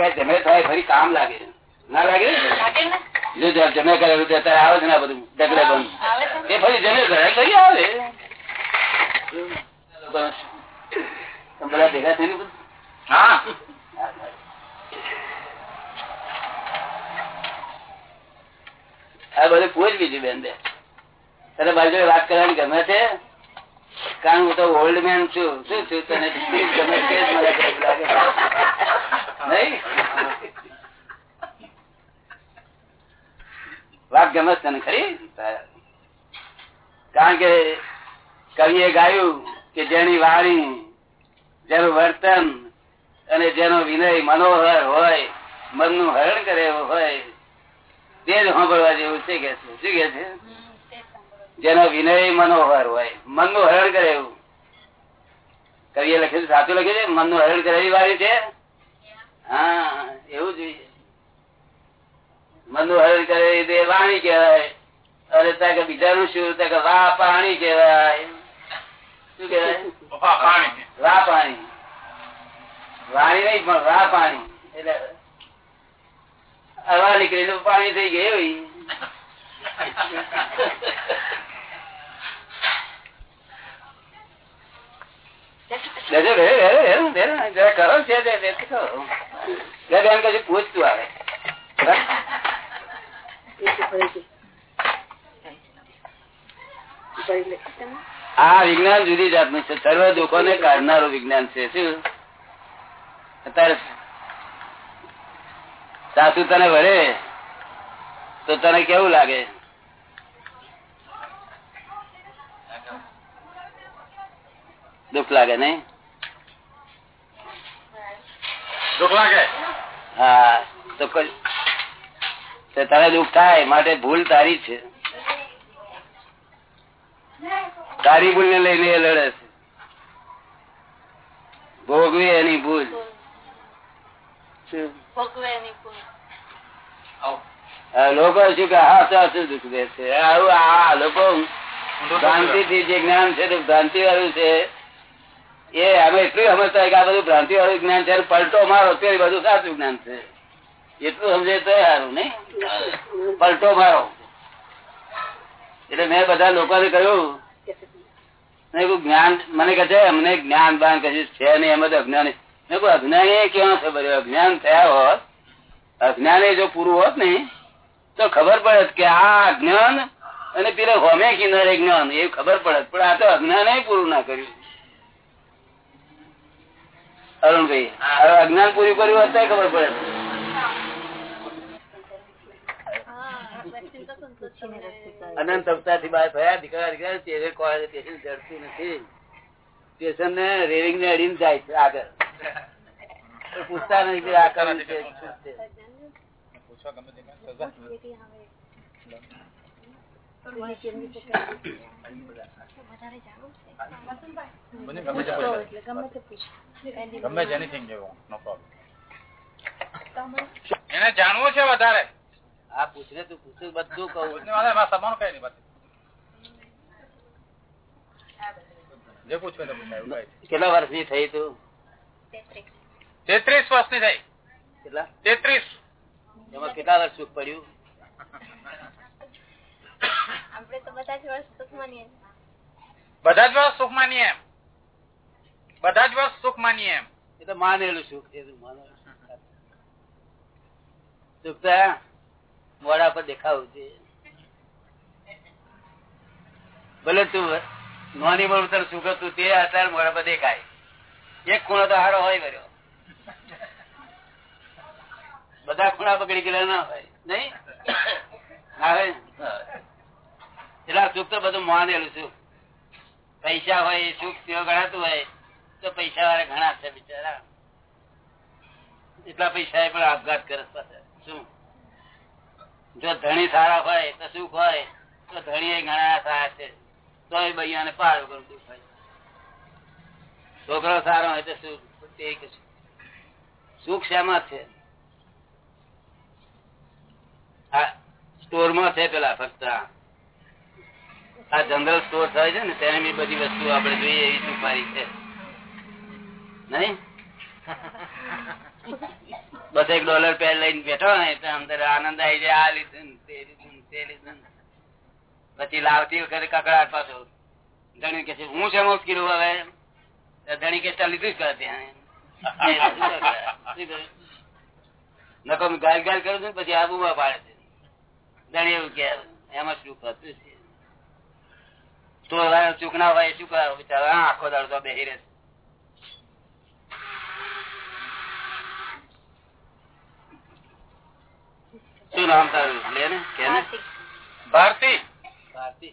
કઈ જમે થાય ફરી કામ લાગે. ના લાગે? જો જમે કરેલું તે અત્યારે આવે છે ને આ બધું ડગલે બંધ. ને? એ ફરી જમે કરે ફરી આવે. બધા ભેગા થઈને બધું? હા. આ બધું પૂછ બીજું બેન બે તને મારી જોડે વાત કરવાની ગમે છે? કારણ હું તો ઓલ્ડ મેન છું. શું છું તને? ગમે છે? જ મને લાગે નહીં વાત ગમે તને ખરી? કારણ કે કવિએ ગાયું કે જેની વાણી જેનું વર્તન અને જેનો વિનય મનોહર હોય મનનું હરણ કરે એવું હોય તે જ સાંભળવા જેવું છે કે શું કે છે. જેનો વિનય મનોહર હોય મનનું હરણ કરે એવું. કવિએ લખ્યું સાચું લખ્યું છે? મનનું હરણ કરે એવી વાળી છે હા એવું જોઈએ મનનું હરણ કરે તે વાણી કહેવાય. અરે ત્યાં કે બીજાનું શું? ત્યાં કે વા પાણી કહેવાય. શું કહેવાય? વા પાણી. વાણી નહીં પણ વા પાણી. એટલે હવા નીકળેલું પાણી થઈ ગયું એવી પૂછતું આવે. આ વિજ્ઞાન જુદી જાતનું છે. સર્વ દુઃખો ને કાઢનારું વિજ્ઞાન છે. શું? અત્યારે સાસુ તને વરે તો તને કેવું લાગે? દુઃખ લાગે નઈ દુઃખ લાગે? હા તો કોઈ તો તને દુઃખ થાય માટે ભૂલ તારી છે. તારી ભૂલ ને લઈને એ લડે છે. ભોગવી એની ભૂલ. લોકો શું કે હા હાસ દુઃખ દે છે? આવું આ લોકો ભ્રાંતિ થી જે જ્ઞાન છે તે ભ્રાંતિ વાળું છે એ અમે એટલું સમજતા કે આ બધું ભ્રાંતિ વાળું જ્ઞાન છે પલટો મારો તે બધું સાચું જ્ઞાન છે. એટલું સમજે તો સારું નઈ પલટો મારો. એટલે મેં બધા લોકોને કહ્યું જ્ઞાન, મને કહે છે, અમને જ્ઞાન બાન કશું છે નહીં. એમ તો અજ્ઞાની. મેં કહ્યું અજ્ઞાની ક્યાં છે? બધું અજ્ઞાન થયા હોત, અજ્ઞાની જો પૂરું હોત ને, તો ખબર પડે કે આ અજ્ઞાન અને પેલે હોમે કિનારે જ્ઞાન, એ ખબર પડે પણ આ તો અજ્ઞાન પૂરું ના કર્યું. અરુણભાઈ અજ્ઞાન પૂરું કર્યું હોત ખબર પડે હા, વેક્સિન અવતાર અનંત અવતારથી બહાર થયા દીકરા દીકરા સ્ટેશન કોલેજ સ્ટેશન જડતું નથી સ્ટેશન ને રેલિંગ ને અડીને જાય છે આગળ પૂછતા નથી કે આ કરે છે એનીથિંગ જેવું નો પ્રોબ્લેમ એને જાણવું છે વધારે પૂછને તું પૂછું બધું કહું. સમાન કઈ નહીં જે પૂછવું કેટલા વર્ષની થઈ તું? તેત્રીસ. વર્ષની થઈ. કેટલા? તેત્રીસ. એમાં કેટલા વર્ષ સુખ પડ્યું? આપણે તો બધા જ વર્ષ સુખ માનીએ બધા જ વર્ષ સુખ માનીએ એમ. બધા જ વર્ષ સુખ માનીએ એમ. એ તો માનેલું સુખ છે. સુખ. તો મોઢા પર દેખાવું છે. ભલે તું નોની બોલ તને સુખ હતું તે અત્યારે મોડા પર દેખાય. એક ખૂણો તો હારો હોય કર્યો બધા ખૂણા પકડી ગયેલા ના હોય, નહીં? ના હોય એટલે સુખ તો બધું માનેલું સુખ. પૈસા હોય, સુખ તેઓ ગણાતું હોય, તો પૈસા વાળા ઘણા છે બિચારા. એટલા પૈસા એ પણ આપઘાત કરે શું? જો ધણી સારા હોય તો સુખ હોય, તો ધણી ઘણા સારા છે. તો એ બૈયાને પાર વગર દુઃખ હોય. છોકરો સારો હોય તો સુખ સુખ. શેમાં છે? આ સ્ટોરમાં છે પેલા ફક્ત આ. જનરલ સ્ટોર થાય છે ને, તેની બધી વસ્તુ આપણે જોઈએ એવી સુપારી છે. નહીં? બસ એક ડોલર પેર લઈને બેઠો ને અંદર આનંદ આવી જાય, આ લીધું તે લીધું તે લીધું પછી લાવતી વખતે કકડાટ પાછો. ધણી કે હું છે કીધું હવે? ધણી કે લીધું જ કરે ત્યાં. નકો ગાલ ગાલ કરું છું પછી આબુમાં પાડે છે. ધણી એવું કે, એમાં શું કરતું છે? તો ચૂકના હોય, શું કરે? આખો દાડો તો બેહી રહે છે. શું નામ તારું? લે ને કે ભારતી. ભારતી.